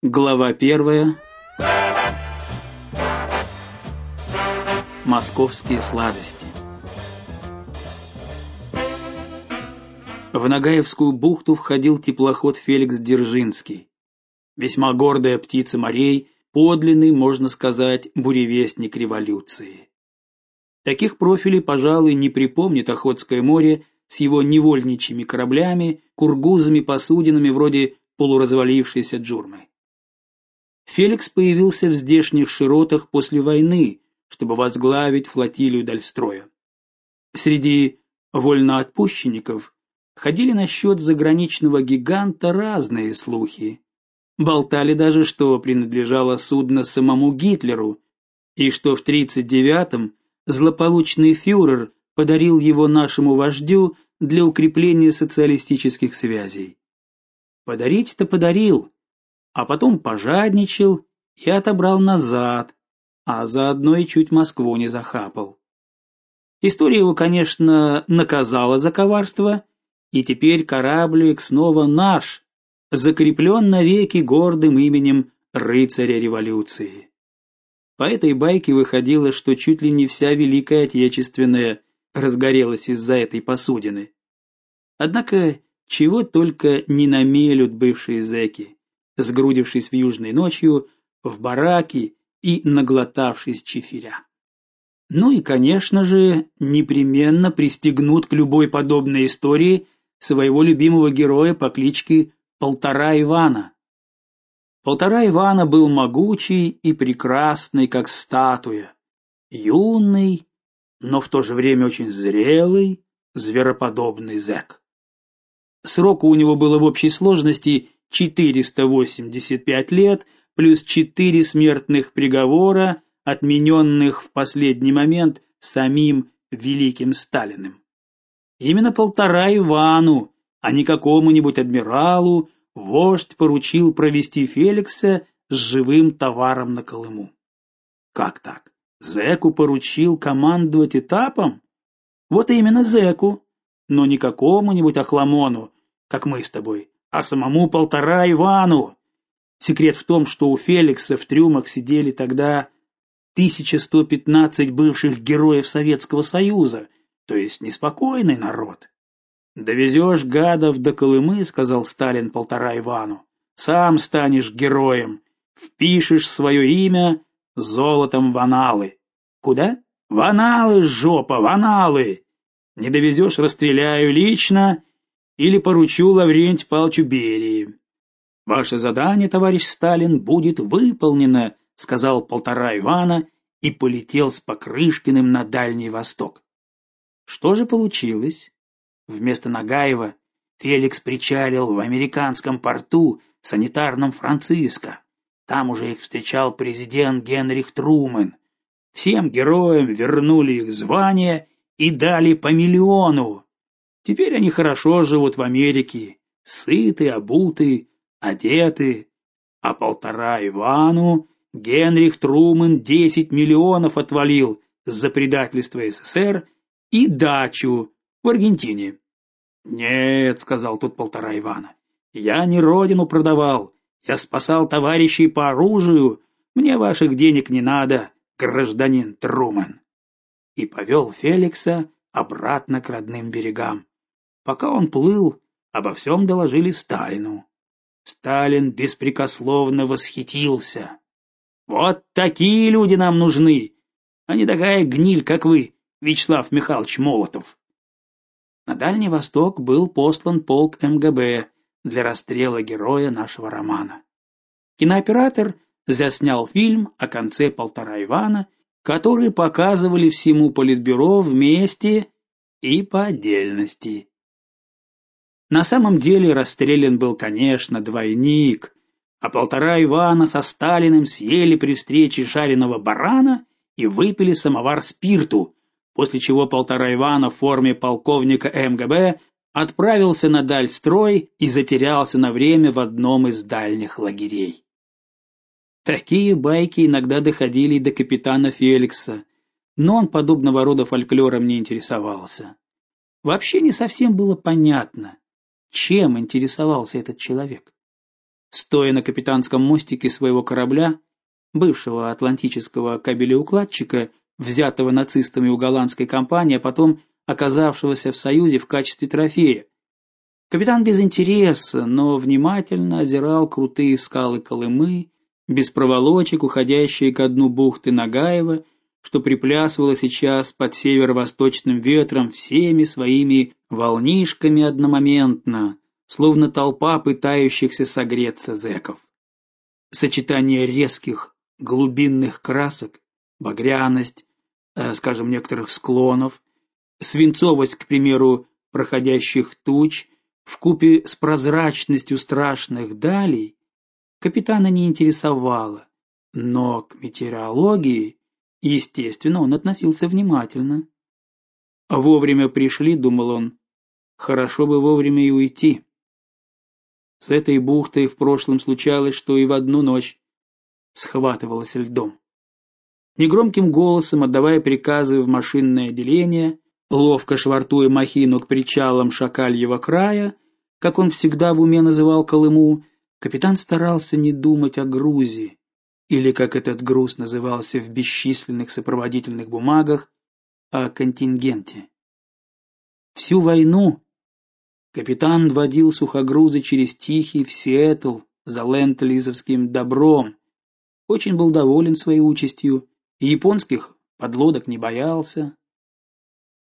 Глава первая. Московские сладости. В Нагаевскую бухту входил теплоход Феликс Дзержинский. Весьма гордая птица морей, подлинный, можно сказать, буревестник революции. Таких профилей, пожалуй, не припомнит Охотское море с его невольничьими кораблями, кургузами, посудинами вроде полуразвалившейся Джурмы. Феликс появился в здешних широтах после войны, чтобы возглавить флотилию Дальстроя. Среди вольноотпущенников ходили насчет заграничного гиганта разные слухи. Болтали даже, что принадлежало судно самому Гитлеру, и что в 39-м злополучный фюрер подарил его нашему вождю для укрепления социалистических связей. Подарить-то подарил, а потом пожадничал и отобрал назад, а заодно и чуть Москву не захапал. История его, конечно, наказала за коварство, и теперь кораблик снова наш, закреплен навеки гордым именем рыцаря революции. По этой байке выходило, что чуть ли не вся Великая Отечественная разгорелась из-за этой посудины. Однако чего только не намелют бывшие зэки сгрудившись в южной ночью в бараке и наглотавшись чифиря. Ну и, конечно же, непременно пристегнут к любой подобной истории своего любимого героя по кличке Полтора Ивана. Полтора Ивана был могучий и прекрасный, как статуя, юный, но в то же время очень зрелый, звероподобный зэк. Сроку у него было в общей сложности 485 лет плюс 4 смертных приговора, отмененных в последний момент самим великим Сталиным. Именно полтора Ивану, а не какому-нибудь адмиралу, вождь поручил провести Феликса с живым товаром на Колыму. Как так? Зеку поручил командовать этапом? Вот именно Зеку, но не какому-нибудь охламону, как мы с тобой, а самому полтора Ивану. Секрет в том, что у Феликса в трюмах сидели тогда 1115 бывших героев Советского Союза, то есть неспокойный народ. Довезешь гадов до Колымы, сказал Сталин полтора Ивану. Сам станешь героем, впишешь свое имя золотом в аналы. Куда? В аналы, жопа, в аналы. Не довезешь, расстреляю лично или поручу Лаврентию Павловичу Берии. Ваше задание, товарищ Сталин, будет выполнено, сказал полтора Ивана и полетел с Покрышкиным на Дальний Восток. Что же получилось? Вместо Нагаева Феликс причалил в американском порту санитарном Франциско. Там уже их встречал президент Генрих Трумэн. Всем героям вернули их звания и дали по миллиону. Теперь они хорошо живут в Америке, сыты, обуты, одеты, а полтора Ивану Генрих Трумэн 10 миллионов отвалил за предательство СССР и дачу в Аргентине. Нет, сказал тут полтора Ивана. Я не родину продавал, я спасал товарищей по оружию. Мне ваших денег не надо, гражданин Трумэн. И повел Феликса обратно к родным берегам. Пока он плыл, обо всем доложили Сталину. Сталин беспрекословно восхитился. Вот такие люди нам нужны, а не такая гниль, как вы, Вячеслав Михайлович Молотов. На Дальний Восток был послан полк МГБ для расстрела героя нашего романа. Кинооператор заснял фильм о конце полтора Ивана, который показывали всему политбюро вместе и по отдельности. На самом деле расстрелян был, конечно, двойник, а полтора Ивана со Сталиным съели при встрече жареного барана и выпили самовар спирту, после чего полтора Ивана в форме полковника МГБ отправился на Дальстрой и затерялся на время в одном из дальних лагерей. Такие байки иногда доходили до капитана Феликса, но он подобного рода фольклором не интересовался. Вообще не совсем было понятно, чем интересовался этот человек? стоя на капитанском мостике своего корабля, бывшего атлантического кабелеукладчика, взятого нацистами у голландской компании, а потом оказавшегося в Союзе в качестве трофея. Капитан без интереса, но внимательно озирал крутые скалы Колымы, без проволочек, уходящие к дну бухты Нагаева, что приплясывало сейчас под северо-восточным ветром всеми своими волнишками одномоментно, словно толпа пытающихся согреться зэков. Сочетание резких глубинных красок, багряность, э, скажем, некоторых склонов, свинцовость, к примеру, проходящих туч, в купе с прозрачностью страшных далей, капитана не интересовало, но к метеорологии, естественно, он относился внимательно. Вовремя пришли, думал он. Хорошо бы вовремя и уйти. С этой бухтой в прошлом случалось, что и в одну ночь схватывалась льдом. Негромким голосом отдавая приказы в машинное отделение, ловко швартуя махину к причалам Шакальего края, как он всегда в уме называл Колыму, капитан старался не думать о грузе, или как этот груз назывался в бесчисленных сопроводительных бумагах, о контингенте. Всю войну капитан водил сухогрузы через Тихий в Сиэтл за ленд-лизовским добром. Очень был доволен своей участью и японских подлодок не боялся.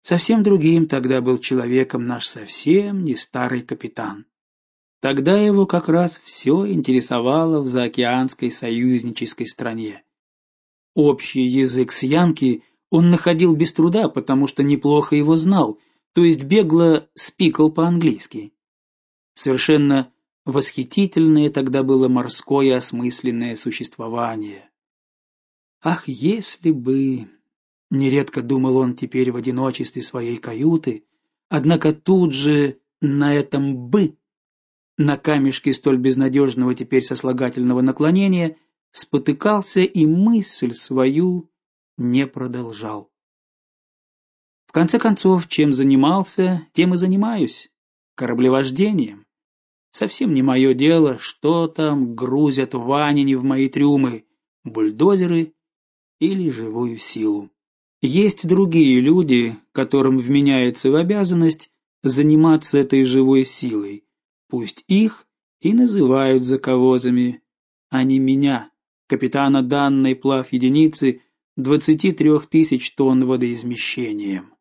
Совсем другим тогда был человеком наш совсем не старый капитан. Тогда его как раз все интересовало в заокеанской союзнической стране. Общий язык с янки он находил без труда, потому что неплохо его знал, то есть бегло спикал по-английски. Совершенно восхитительное тогда было морское осмысленное существование. Ах, если бы, нередко думал он теперь в одиночестве своей каюты, однако тут же на этом бы на камешке столь безнадежного теперь сослагательного наклонения спотыкался и мысль свою не продолжал. В конце концов, чем занимался, тем и занимаюсь кораблевождением. Совсем не мое дело, что там грузят ванини в мои трюмы, бульдозеры или живую силу. Есть другие люди, которым вменяется в обязанность заниматься этой живой силой. Пусть их и называют заковозами, а не меня, капитана данной плав единицы 23 тысяч тонн водоизмещением.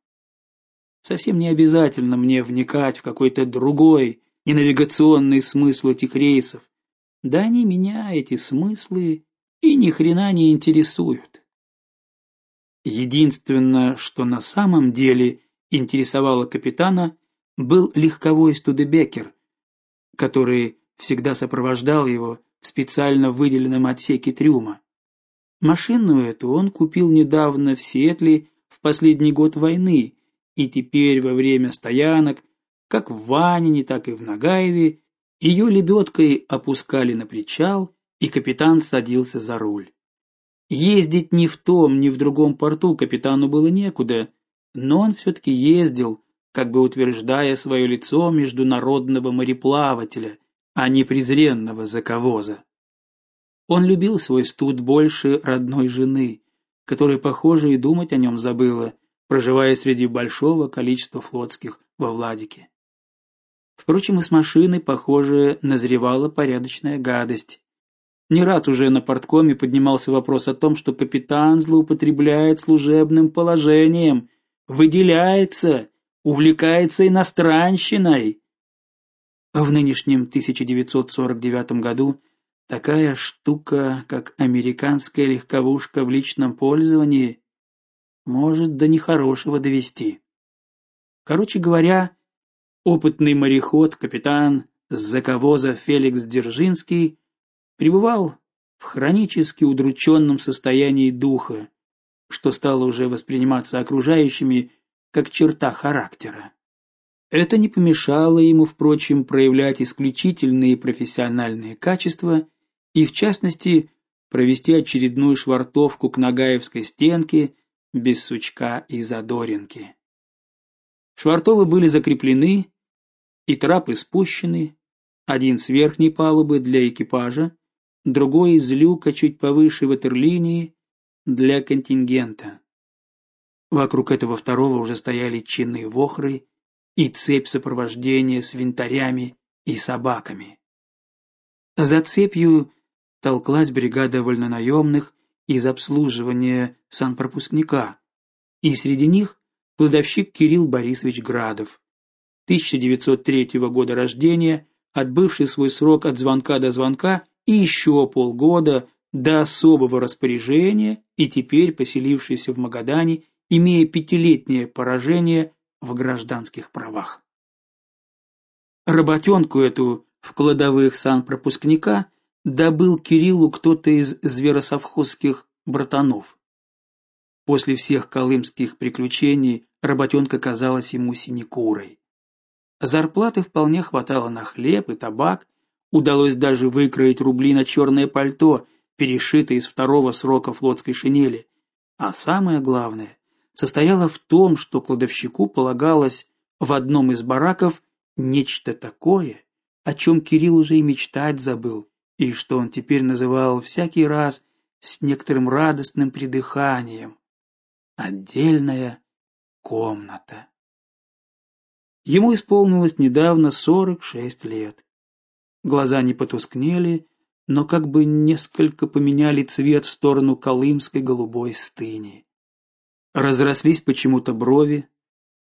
Совсем не обязательно мне вникать в какой-то другой, ненавигационный смысл этих рейсов. Да они меня эти смыслы и ни хрена не интересуют. Единственное, что на самом деле интересовало капитана, был легковой Студебекер, который всегда сопровождал его в специально выделенном отсеке трюма. Машину эту он купил недавно в Сиэтле в последний год войны, и теперь во время стоянок, как в Ванине, так и в Нагаеве, ее лебедкой опускали на причал, и капитан садился за руль. Ездить ни в том, ни в другом порту капитану было некуда, но он все таки ездил, как бы утверждая свое лицо международного мореплавателя, а не презренного заковоза. Он любил свой студ больше родной жены, которая, похоже, и думать о нем забыла, проживая среди большого количества флотских во Владике. Впрочем, и с машины, похоже, назревала порядочная гадость. Не раз уже на порткоме поднимался вопрос о том, что капитан злоупотребляет служебным положением, выделяется увлекается иностранщиной. В нынешнем 1949 году такая штука, как американская легковушка в личном пользовании, может до нехорошего довести. Короче говоря, опытный мореход, капитан заковоза Феликс Дзержинский пребывал в хронически удрученном состоянии духа, что стало уже восприниматься окружающими как черта характера. Это не помешало ему, впрочем, проявлять исключительные профессиональные качества и, в частности, провести очередную швартовку к Нагаевской стенке без сучка и задоринки. Швартовы были закреплены и трапы спущены, один с верхней палубы для экипажа, другой из люка чуть повыше ватерлинии для контингента. Вокруг этого второго уже стояли чины вохры и цепь сопровождения с винтарями и собаками. За цепью толклась бригада вольнонаемных из обслуживания санпропускника, и среди них кладовщик Кирилл Борисович Градов, 1903 года рождения, отбывший свой срок от звонка до звонка и еще полгода до особого распоряжения и теперь поселившийся в Магадане, имея пятилетнее поражение в гражданских правах. Работенку эту в кладовых санпропускника добыл Кириллу кто-то из зверосовхозских братанов. После всех колымских приключений работенка казалась ему синекурой. Зарплаты вполне хватало на хлеб и табак, удалось даже выкроить рубли на черное пальто, перешитое из второго срока флотской шинели. А самое главное состояло в том, что кладовщику полагалось в одном из бараков нечто такое, о чем Кирилл уже и мечтать забыл, и что он теперь называл всякий раз с некоторым радостным придыханием отдельная комната. Ему исполнилось недавно 46 лет. Глаза не потускнели, но как бы несколько поменяли цвет в сторону колымской голубой стыни. Разрослись почему-то брови,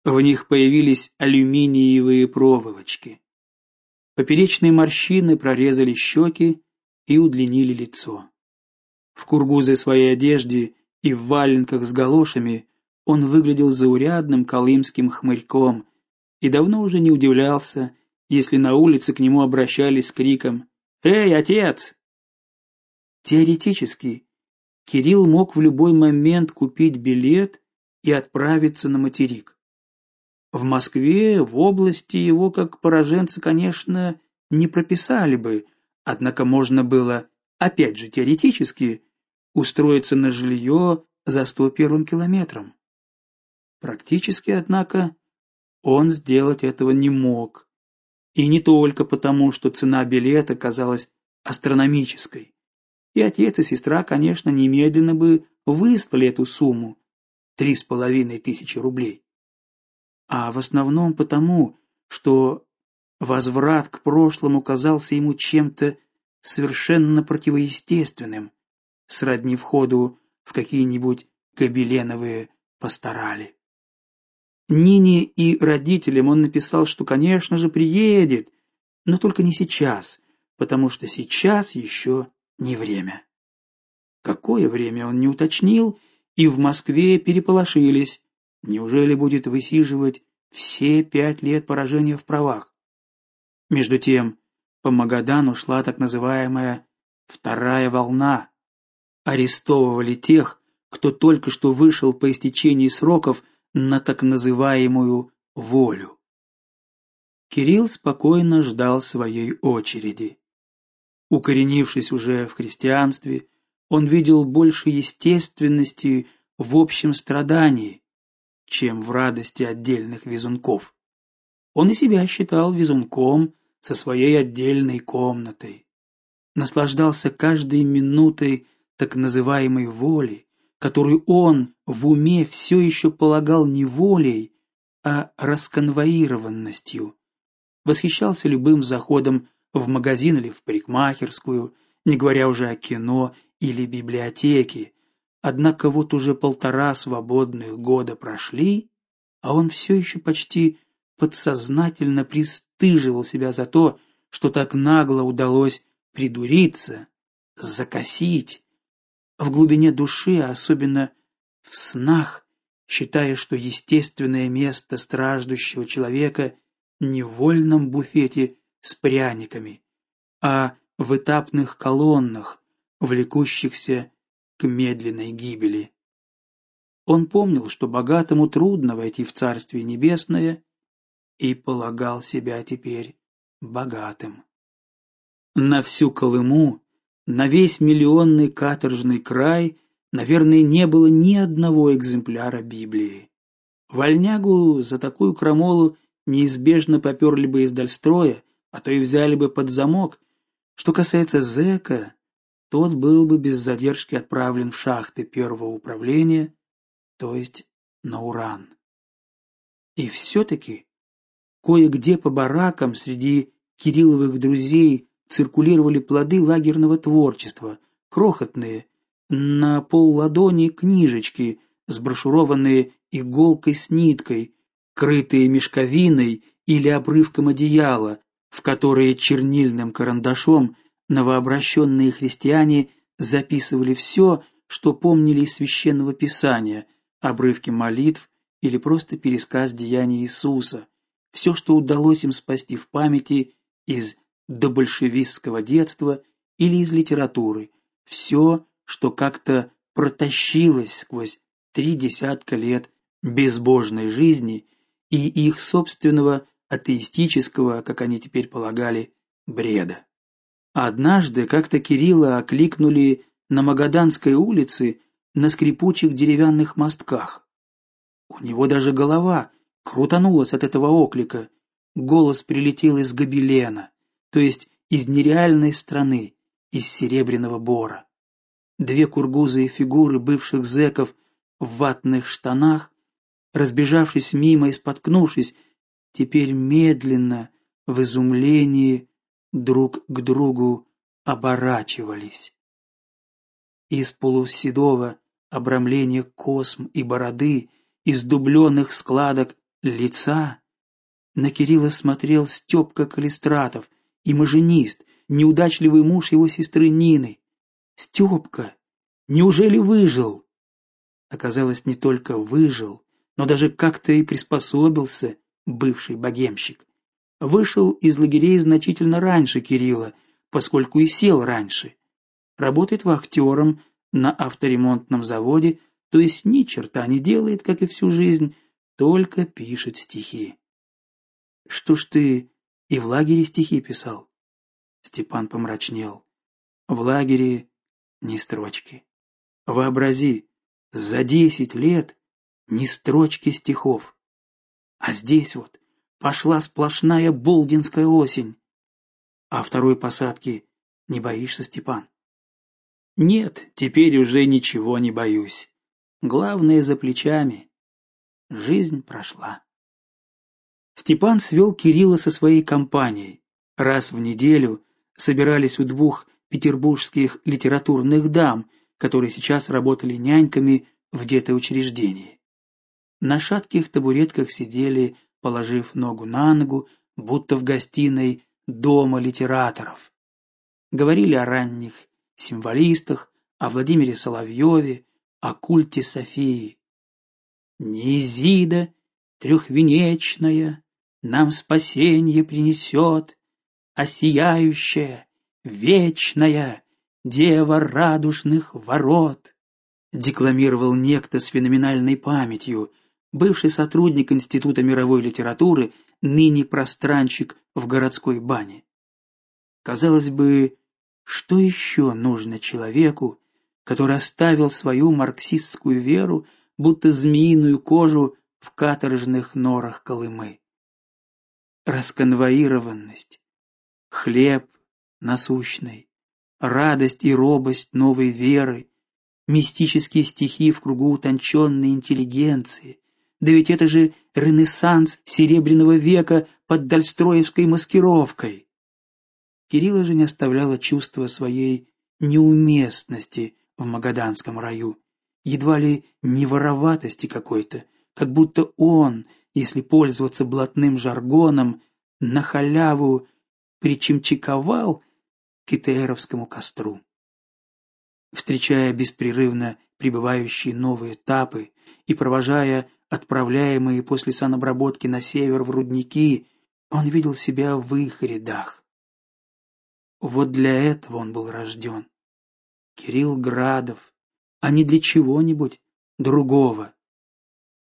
в них появились алюминиевые проволочки. Поперечные морщины прорезали щеки и удлинили лицо. В кургузе своей одежде и в валенках с галошами он выглядел заурядным колымским хмырьком и давно уже не удивлялся, если на улице к нему обращались с криком: "Эй, отец!" Теоретически Кирилл мог в любой момент купить билет и отправиться на материк. В Москве, в области его как пораженца, конечно, не прописали бы, однако можно было, опять же теоретически, устроиться на жилье за 101 километром. Практически, однако, он сделать этого не мог. И не только потому, что цена билета казалась астрономической. И отец и сестра, конечно, немедленно бы выслали эту сумму три с половиной тысячи рублей а в основном потому, что возврат к прошлому казался ему чем-то совершенно противоестественным, сродни входу в какие-нибудь гобеленовые пасторали. Нине и родителям он написал, что, конечно же, приедет, но только не сейчас, потому что сейчас еще не время. Какое время он не уточнил, и в Москве переполошились. Неужели будет высиживать все пять лет поражения в правах? Между тем, по Магадану шла так называемая вторая волна. Арестовывали тех, кто только что вышел по истечении сроков на так называемую волю. Кирилл спокойно ждал своей очереди. Укоренившись уже в христианстве, он видел больше естественности в общем страдании, чем в радости отдельных визунков. Он и себя считал визунком со своей отдельной комнатой. Наслаждался каждой минутой так называемой воли, которую он в уме все еще полагал не волей, а расконвоированностью. Восхищался любым заходом в магазин или в парикмахерскую, не говоря уже о кино или библиотеке, Однако вот уже полтора свободных года прошли, а он все еще почти подсознательно пристыживал себя за то, что так нагло удалось придуриться, закосить. В глубине души, а особенно в снах, считая, что естественное место страждущего человека не в вольном буфете с пряниками, а в этапных колоннах, влекущихся к медленной гибели. Он помнил, что богатому трудно войти в Царствие Небесное, и полагал себя теперь богатым. На всю Колыму, на весь миллионный каторжный край, наверное, не было ни одного экземпляра Библии. Вольнягу за такую крамолу неизбежно поперли бы из Дальстроя, а то и взяли бы под замок. Что касается зэка, тот был бы без задержки отправлен в шахты первого управления, то есть на уран. И все-таки кое-где по баракам среди Кирилловых друзей циркулировали плоды лагерного творчества, крохотные, на пол ладони книжечки, сброшурованные иголкой с ниткой, крытые мешковиной или обрывком одеяла, в которые чернильным карандашом новообращенные христиане записывали все, что помнили из священного писания, обрывки молитв или просто пересказ деяний Иисуса, все, что удалось им спасти в памяти из добольшевистского детства или из литературы, все, что как-то протащилось сквозь три десятка лет безбожной жизни и их собственного атеистического, как они теперь полагали, бреда. Однажды как-то Кирилла окликнули на Магаданской улице на скрипучих деревянных мостках. У него даже голова крутанулась от этого оклика. Голос прилетел из гобелена, то есть из нереальной страны, из серебряного бора. Две кургузые фигуры бывших зэков в ватных штанах, разбежавшись мимо и споткнувшись, теперь медленно в изумлении друг к другу оборачивались. Из полуседого обрамления косм и бороды, из дубленных складок лица на Кирилла смотрел Степка Калистратов, имажинист, неудачливый муж его сестры Нины. Степка, неужели выжил? Оказалось, не только выжил, но даже как-то и приспособился бывший богемщик. Вышел из лагерей значительно раньше Кирилла, поскольку и сел раньше. Работает вахтером на авторемонтном заводе, то есть ни черта не делает, как и всю жизнь, только пишет стихи. Что ж ты и в лагере стихи писал? Степан помрачнел. В лагере ни строчки. Вообрази, за десять лет ни строчки стихов. А здесь вот пошла сплошная болдинская осень. А второй посадки не боишься, Степан? Нет, теперь уже ничего не боюсь. Главное за плечами. Жизнь прошла. Степан свел Кирилла со своей компанией. Раз в неделю собирались у двух петербургских литературных дам, которые сейчас работали няньками в детоучреждении. На шатких табуретках сидели, положив ногу на ногу, будто в гостиной дома литераторов. Говорили о ранних символистах, о Владимире Соловьеве, о культе Софии. Неизида трехвенечная нам спасение принесет, а сияющая, вечная дева радужных ворот, декламировал некто с феноменальной памятью, бывший сотрудник Института мировой литературы, ныне пространчик в городской бане. Казалось бы, что еще нужно человеку, который оставил свою марксистскую веру, будто змеиную кожу в каторжных норах Колымы? Расконвоированность, хлеб насущный, радость и робость новой веры, мистические стихи в кругу утонченной интеллигенции, да ведь это же ренессанс серебряного века под дальстроевской маскировкой. Кирилла же не оставляло чувство своей неуместности в магаданском раю, едва ли не вороватости какой-то, как будто он, если пользоваться блатным жаргоном, на халяву причемчиковал к ИТРовскому костру. Встречая беспрерывно прибывающие новые этапы и провожая отправляемые после санобработки на север в рудники, он видел себя в их рядах. Вот для этого он был рожден. Кирилл Градов, а не для чего-нибудь другого.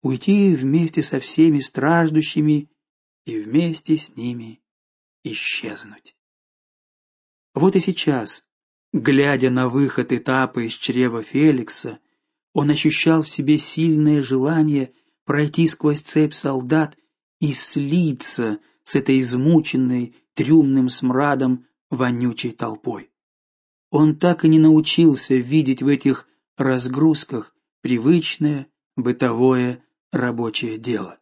Уйти вместе со всеми страждущими и вместе с ними исчезнуть. Вот и сейчас, глядя на выход этапа из чрева Феликса, он ощущал в себе сильное желание пройти сквозь цепь солдат и слиться с этой измученной трюмным смрадом вонючей толпой. Он так и не научился видеть в этих разгрузках привычное бытовое рабочее дело.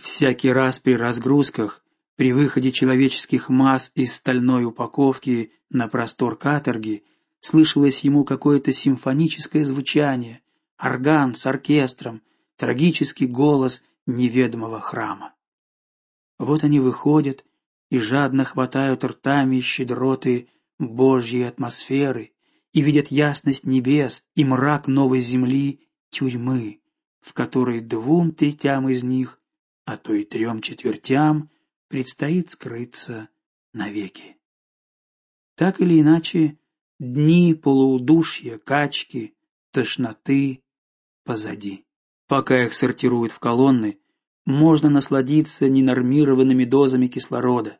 Всякий раз при разгрузках, при выходе человеческих масс из стальной упаковки на простор каторги, слышалось ему какое-то симфоническое звучание, орган с оркестром, трагический голос неведомого храма. Вот они выходят и жадно хватают ртами щедроты Божьей атмосферы и видят ясность небес и мрак новой земли, тюрьмы, в которой двум третям из них, а то и трем четвертям предстоит скрыться навеки. Так или иначе, дни полуудушья, качки, тошноты позади. Пока их сортируют в колонны, можно насладиться ненормированными дозами кислорода.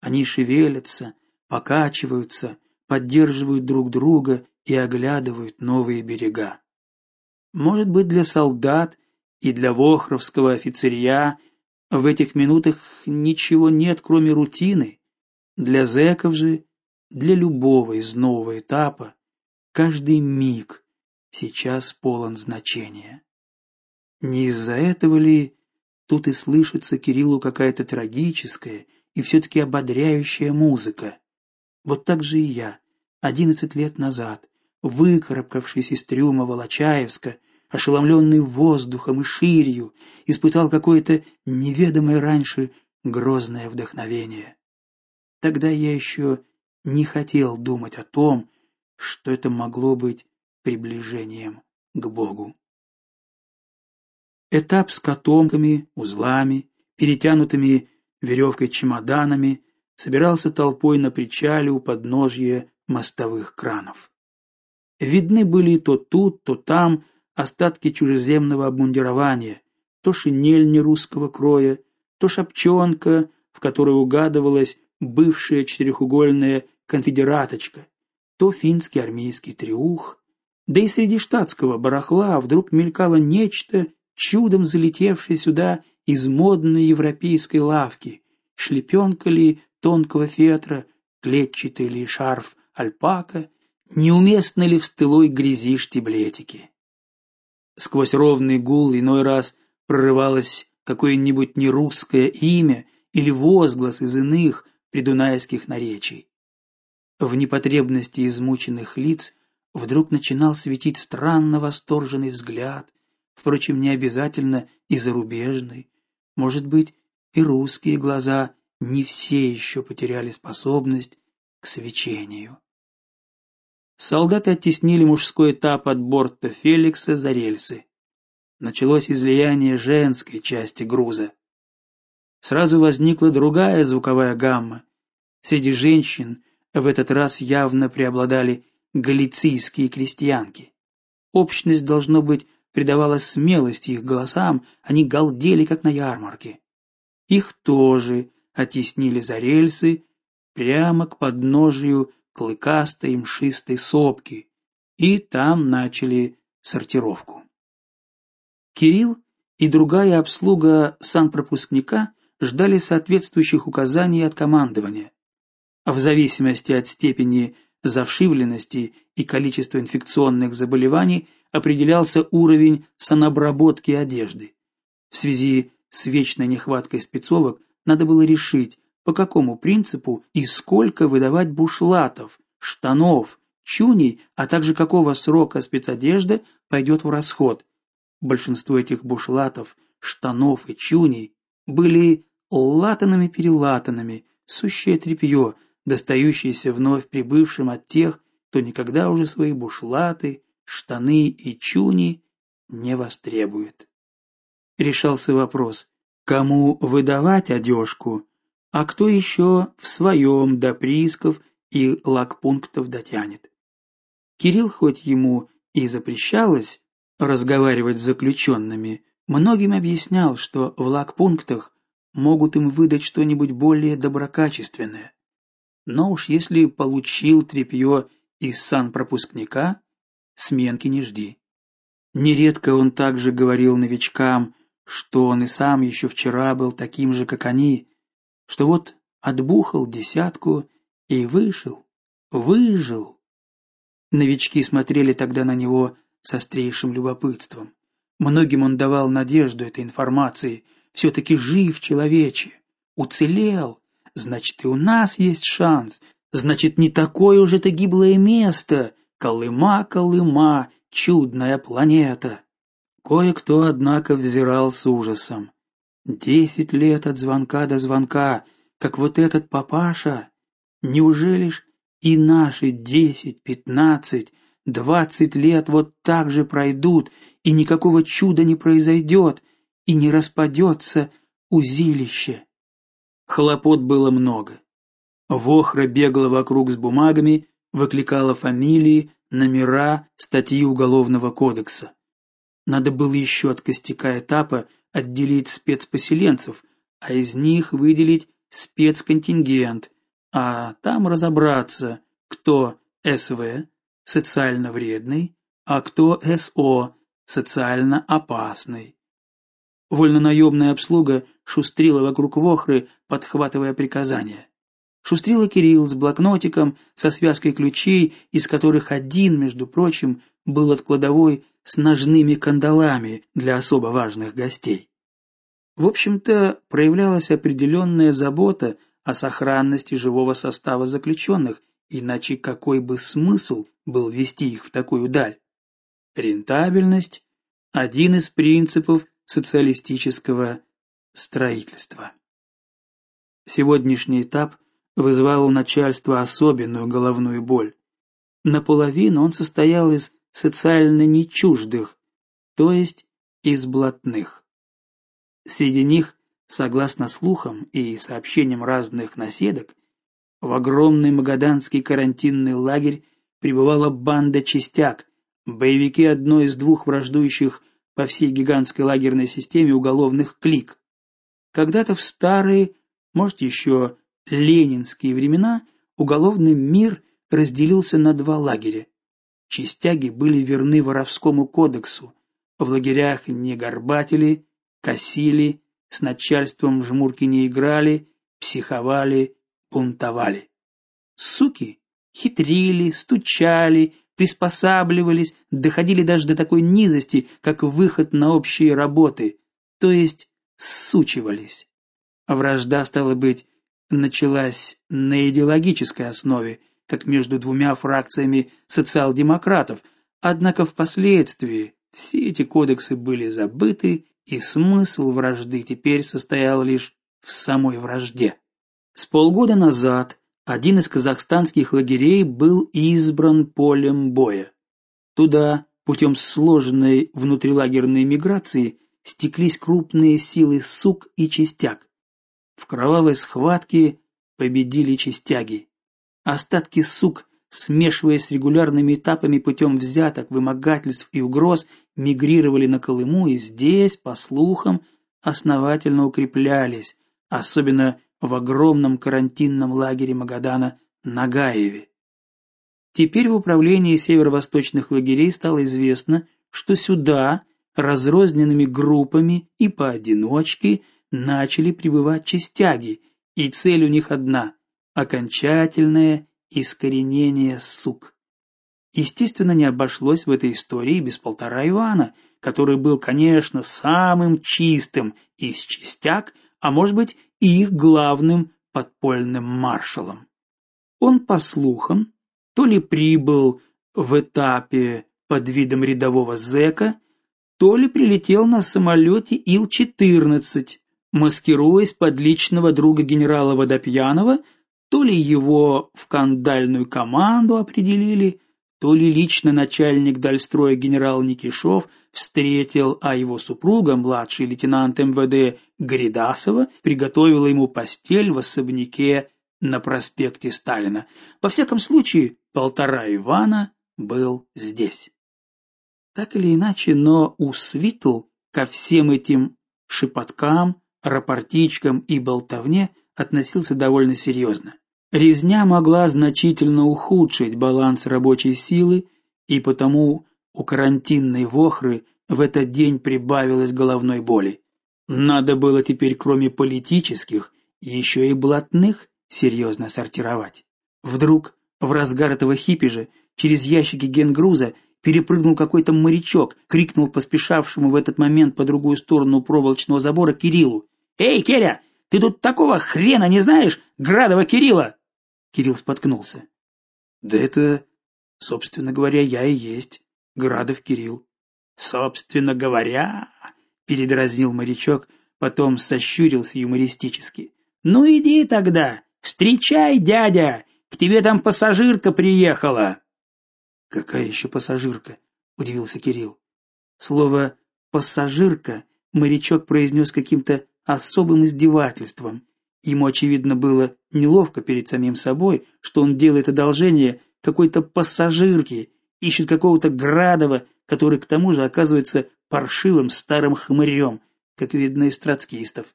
Они шевелятся, покачиваются, поддерживают друг друга и оглядывают новые берега. Может быть, для солдат и для вохровского офицерия в этих минутах ничего нет, кроме рутины. Для зэков же, для любого из нового этапа, каждый миг сейчас полон значения. Не из-за этого ли тут и слышится Кириллу какая-то трагическая и все таки ободряющая музыка? Вот так же и я, одиннадцать лет назад, выкарабкавшись из трюма Волочаевска, ошеломленный воздухом и ширью, испытал какое-то неведомое раньше грозное вдохновение. Тогда я еще не хотел думать о том, что это могло быть приближением к Богу. Этап с котомками, узлами, перетянутыми веревкой чемоданами собирался толпой на причале у подножья мостовых кранов. Видны были то тут, то там остатки чужеземного обмундирования, то шинель нерусского кроя, то шапчонка, в которой угадывалась бывшая четырехугольная конфедераточка, то финский армейский триух, да и среди штатского барахла вдруг мелькало нечто, чудом залетевшее сюда из модной европейской лавки, шлепенка ли тонкого фетра, клетчатый ли шарф альпака, неуместно ли в стылой грязи штиблетики. Сквозь ровный гул иной раз прорывалось какое-нибудь нерусское имя или возглас из иных придунайских наречий. В непотребности измученных лиц вдруг начинал светить странно восторженный взгляд, впрочем, не обязательно и зарубежный. Может быть, и русские глаза не все еще потеряли способность к свечению. Солдаты оттеснили мужской этап от борта Феликса за рельсы. Началось излияние женской части груза. Сразу возникла другая звуковая гамма. Среди женщин в этот раз явно преобладали галицийские крестьянки. Общность должно быть придавала смелости их голосам, они галдели как на ярмарке. Их тоже оттеснили за рельсы прямо к подножию клыкастой мшистой сопки, и там начали сортировку. Кирилл и другая обслуга санпропускника ждали соответствующих указаний от командования. В зависимости от степени завшивленности и количества инфекционных заболеваний определялся уровень санобработки одежды. В связи с вечной нехваткой спецовок надо было решить, по какому принципу и сколько выдавать бушлатов, штанов, чуней, а также какого срока спецодежда пойдет в расход. Большинство этих бушлатов, штанов и чуней были латанными-перелатанными, сущее тряпье, достающееся вновь прибывшим от тех, кто никогда уже свои бушлаты, штаны и чуни не востребует. Решался вопрос, кому выдавать одежку, а кто еще в своем до приисков и лагпунктов дотянет. Кирилл хоть ему и запрещалось разговаривать с заключенными, многим объяснял, что в лагпунктах могут им выдать что-нибудь более доброкачественное. Но уж если получил тряпье из санпропускника, сменки не жди. Нередко он также говорил новичкам, что он и сам еще вчера был таким же, как они, что вот отбухал десятку и вышел, выжил. Новички смотрели тогда на него с острейшим любопытством. Многим он давал надежду этой информации. все таки жив человече, уцелел. Значит, и у нас есть шанс. Значит, не такое уж это гиблое место. Колыма, Колыма, чудная планета. Кое-кто, однако, взирал с ужасом. Десять лет от звонка до звонка, как вот этот папаша. Неужели ж и наши десять, пятнадцать, двадцать лет вот так же пройдут, и никакого чуда не произойдет, и не распадется узилище? Хлопот было много. Вохра бегала вокруг с бумагами, выкликала фамилии, номера, статьи уголовного кодекса. Надо было еще от костяка этапа отделить спецпоселенцев, а из них выделить спецконтингент, а там разобраться, кто СВ социально вредный, а кто СО социально опасный. Вольнонаемная обслуга шустрила вокруг Вохры, подхватывая приказания. Шустрила Кирилл с блокнотиком со связкой ключей, из которых один, между прочим, был от кладовой с ножными кандалами для особо важных гостей. В общем-то, проявлялась определенная забота о сохранности живого состава заключенных, иначе какой бы смысл был вести их в такую даль? Рентабельность один из принципов социалистического строительства. Сегодняшний этап вызывал у начальства особенную головную боль. Наполовину он состоял из социально нечуждых, то есть из блатных. Среди них, согласно слухам и сообщениям разных наседок, в огромный магаданский карантинный лагерь прибывала банда чистяк, боевики одной из двух враждующих по всей гигантской лагерной системе уголовных клик. Когда-то в старые, может, еще ленинские времена уголовный мир разделился на два лагеря Чистяги были верны воровскому кодексу. В лагерях не горбатили, косили, с начальством жмурки не играли, психовали, бунтовали. Суки хитрили, стучали, приспосабливались, доходили даже до такой низости, как выход на общие работы, то есть сучивались. Вражда стала быть началась на идеологической основе, как между двумя фракциями социал-демократов, однако впоследствии все эти кодексы были забыты, и смысл вражды теперь состоял лишь в самой вражде. С полгода назад один из казахстанских лагерей был избран полем боя. Туда путем сложной внутрилагерной миграции стеклись крупные силы сук и чистяк. В кровавой схватке победили чистяги. Остатки сук, смешиваясь с регулярными этапами путем взяток, вымогательств и угроз, мигрировали на Колыму и здесь, по слухам, основательно укреплялись, особенно в огромном карантинном лагере Магадана Нагаеве. Теперь в управлении северо-восточных лагерей стало известно, что сюда разрозненными группами и поодиночке начали прибывать частяги, и цель у них одна окончательное искоренение сук. Естественно, не обошлось в этой истории без полтора Ивана, который был, конечно, самым чистым из чистяк, а может быть, и их главным подпольным маршалом. Он, по слухам, то ли прибыл в этапе под видом рядового зэка, то ли прилетел на самолете Ил-14, маскируясь под личного друга генерала Водопьянова то ли его в кандальную команду определили, то ли лично начальник Дальстроя генерал Никишов встретил, а его супруга, младший лейтенант МВД Гридасова, приготовила ему постель в особняке на проспекте Сталина. Во всяком случае, полтора Ивана был здесь. Так или иначе, но у Свитл ко всем этим шепоткам, рапортичкам и болтовне относился довольно серьезно. Резня могла значительно ухудшить баланс рабочей силы, и потому у карантинной вохры в этот день прибавилось головной боли. Надо было теперь, кроме политических еще и блатных серьезно сортировать. Вдруг в разгар этого хиппи через ящики генгруза перепрыгнул какой-то морячок, крикнул поспешавшему в этот момент по другую сторону проволочного забора Кириллу: "Эй, Керя, ты тут такого хрена не знаешь, Градова Кирилла?" Кирилл споткнулся. "Да это, собственно говоря, я и есть Градов Кирилл". "Собственно говоря", передразнил морячок, потом сощурился юмористически. "Ну иди тогда, встречай, дядя, к тебе там пассажирка приехала. Какая еще пассажирка? удивился Кирилл. Слово пассажирка морячок произнес каким-то особым издевательством. Ему очевидно было неловко перед самим собой, что он делает одолжение какой-то пассажирке, ищет какого-то Градова, который к тому же оказывается паршивым старым хмырем, как видно из троцкистов.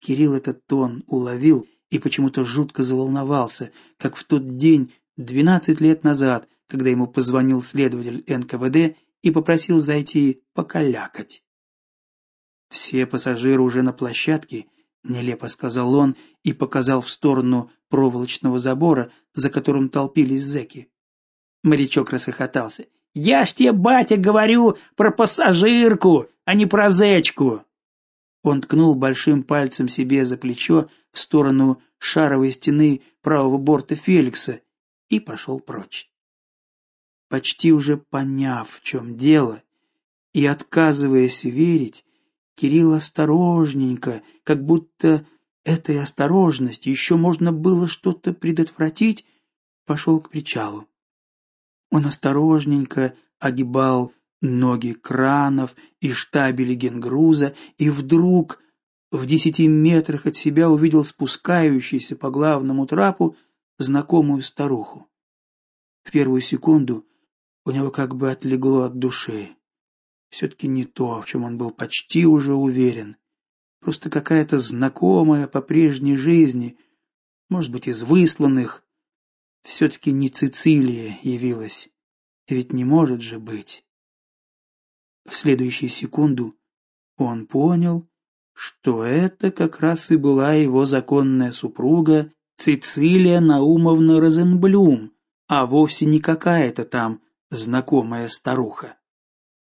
Кирилл этот тон уловил и почему-то жутко заволновался, как в тот день, 12 лет назад, когда ему позвонил следователь НКВД и попросил зайти покалякать. Все пассажиры уже на площадке, нелепо сказал он и показал в сторону проволочного забора, за которым толпились зэки. Морячок расхохотался. Я ж тебе, батя, говорю про пассажирку, а не про зечку. Он ткнул большим пальцем себе за плечо в сторону шаровой стены правого борта Феликса и пошел прочь. Почти уже поняв, в чем дело, и отказываясь верить, Кирилл осторожненько, как будто этой осторожностью еще можно было что-то предотвратить, пошел к причалу. Он осторожненько огибал ноги кранов и штабели генгруза, и вдруг в десяти метрах от себя увидел спускающуюся по главному трапу знакомую старуху. В первую секунду у него как бы отлегло от души. все таки не то, в чем он был почти уже уверен. Просто какая-то знакомая по прежней жизни, может быть, из высланных, все таки не Цицилия явилась. Ведь не может же быть. В следующую секунду он понял, что это как раз и была его законная супруга Цицилия Наумовна Розенблюм, а вовсе не какая-то там знакомая старуха.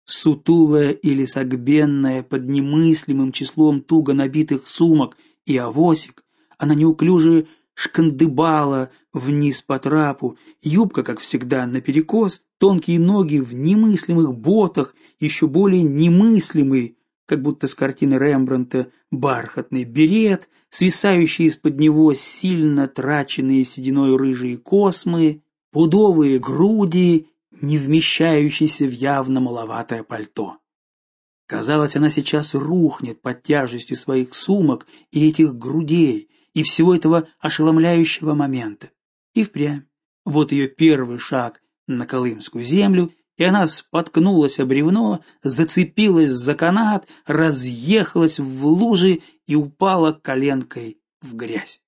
Сутулая или согбенная под немыслимым числом туго набитых сумок и авосик, она неуклюже шкандыбала вниз по трапу, юбка, как всегда, наперекос, тонкие ноги в немыслимых ботах, еще более немыслимый, как будто с картины Рембрандта, бархатный берет, свисающие из-под него сильно траченные сединой рыжие космы, пудовые груди, не вмещающиеся в явно маловатое пальто. Казалось, она сейчас рухнет под тяжестью своих сумок и этих грудей, и всего этого ошеломляющего момента. И впрямь. Вот ее первый шаг на Колымскую землю, и она споткнулась о бревно, зацепилась за канат, разъехалась в лужи и упала коленкой в грязь.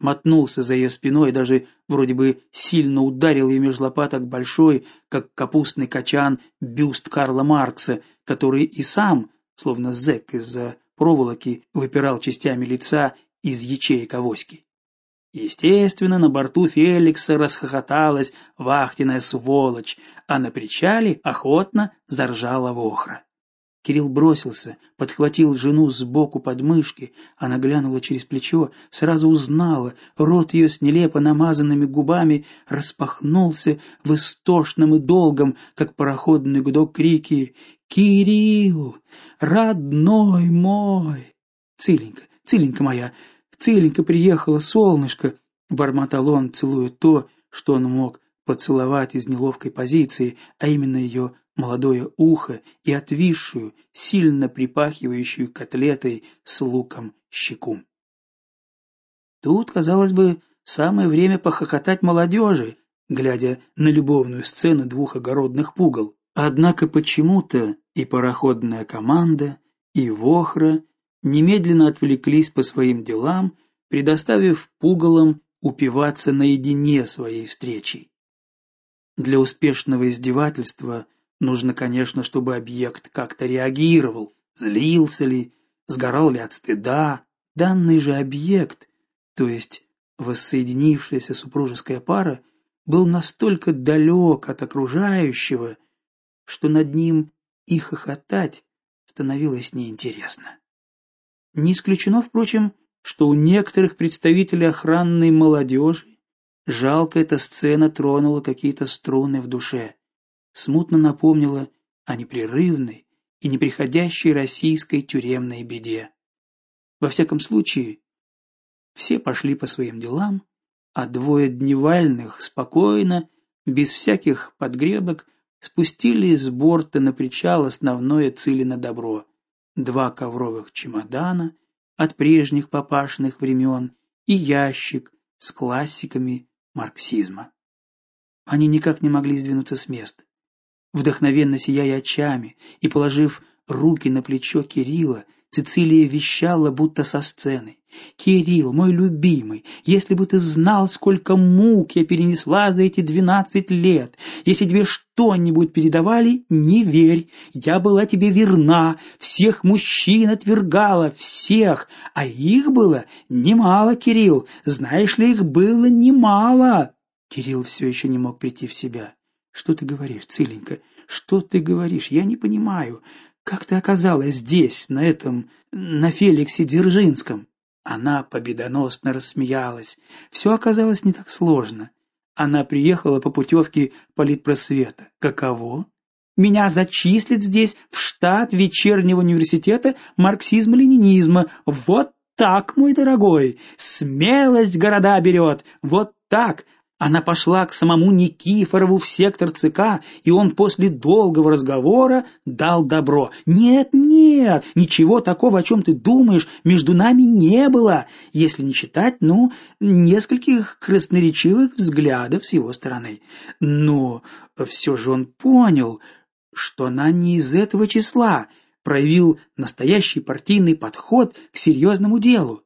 Мотнулся за ее спиной, даже вроде бы сильно ударил ее меж лопаток большой, как капустный качан, бюст Карла Маркса, который и сам, словно зэк из-за проволоки, выпирал частями лица из ячеек авоськи. Естественно, на борту Феликса расхохоталась вахтенная сволочь, а на причале охотно заржала вохра. Кирилл бросился, подхватил жену сбоку под мышки, она глянула через плечо, сразу узнала, рот ее с нелепо намазанными губами распахнулся в истошном и долгом, как пароходный гудок крики: "Кирилл, родной мой!" Циленька, Циленька моя, Целенько приехала, солнышко, бормотал он, целуя то, что он мог поцеловать из неловкой позиции, а именно ее молодое ухо и отвисшую, сильно припахивающую котлетой с луком щеку. Тут, казалось бы, самое время похохотать молодежи, глядя на любовную сцену двух огородных пугал. Однако почему-то и пароходная команда, и Вохра, немедленно отвлеклись по своим делам, предоставив пугалам упиваться наедине своей встречей. Для успешного издевательства нужно, конечно, чтобы объект как-то реагировал, злился ли, сгорал ли от стыда, Данный же объект, то есть воссоединившаяся супружеская пара, был настолько далек от окружающего, что над ним и хохотать становилось неинтересно. Не исключено, впрочем, что у некоторых представителей охранной молодежи жалко эта сцена тронула какие-то струны в душе, смутно напомнила о непрерывной и неприходящей российской тюремной беде. Во всяком случае, все пошли по своим делам, а двое дневальных спокойно, без всяких подгребок, спустили с борта на причал основное Цилино добро: два ковровых чемодана от прежних папашных времен и ящик с классиками марксизма. Они никак не могли сдвинуться с места. Вдохновенно сияя очами и положив руки на плечо Кирилла, Цицилия вещала будто со сцены: "Кирилл, мой любимый, если бы ты знал, сколько мук я перенесла за эти двенадцать лет. Если тебе что-нибудь передавали, не верь. Я была тебе верна, всех мужчин отвергала, всех, а их было немало, Кирилл. Знаешь ли, их было немало". Кирилл все еще не мог прийти в себя. "Что ты говоришь, Циленька? Что ты говоришь? Я не понимаю. Как ты оказалась здесь, на этом, на Феликсе Дзержинском? Она победоносно рассмеялась. Все оказалось не так сложно. Она приехала по путевке политпросвета. Каково? Меня зачислят здесь в штат вечернего университета марксизма-ленинизма. Вот так, мой дорогой. Смелость города берет. Вот так. Она пошла к самому Никифорову в сектор ЦК, и он после долгого разговора дал добро. Нет, нет, ничего такого, о чем ты думаешь, между нами не было, если не считать, ну, нескольких красноречивых взглядов с его стороны. Но все же он понял, что она не из этого числа, проявил настоящий партийный подход к серьезному делу.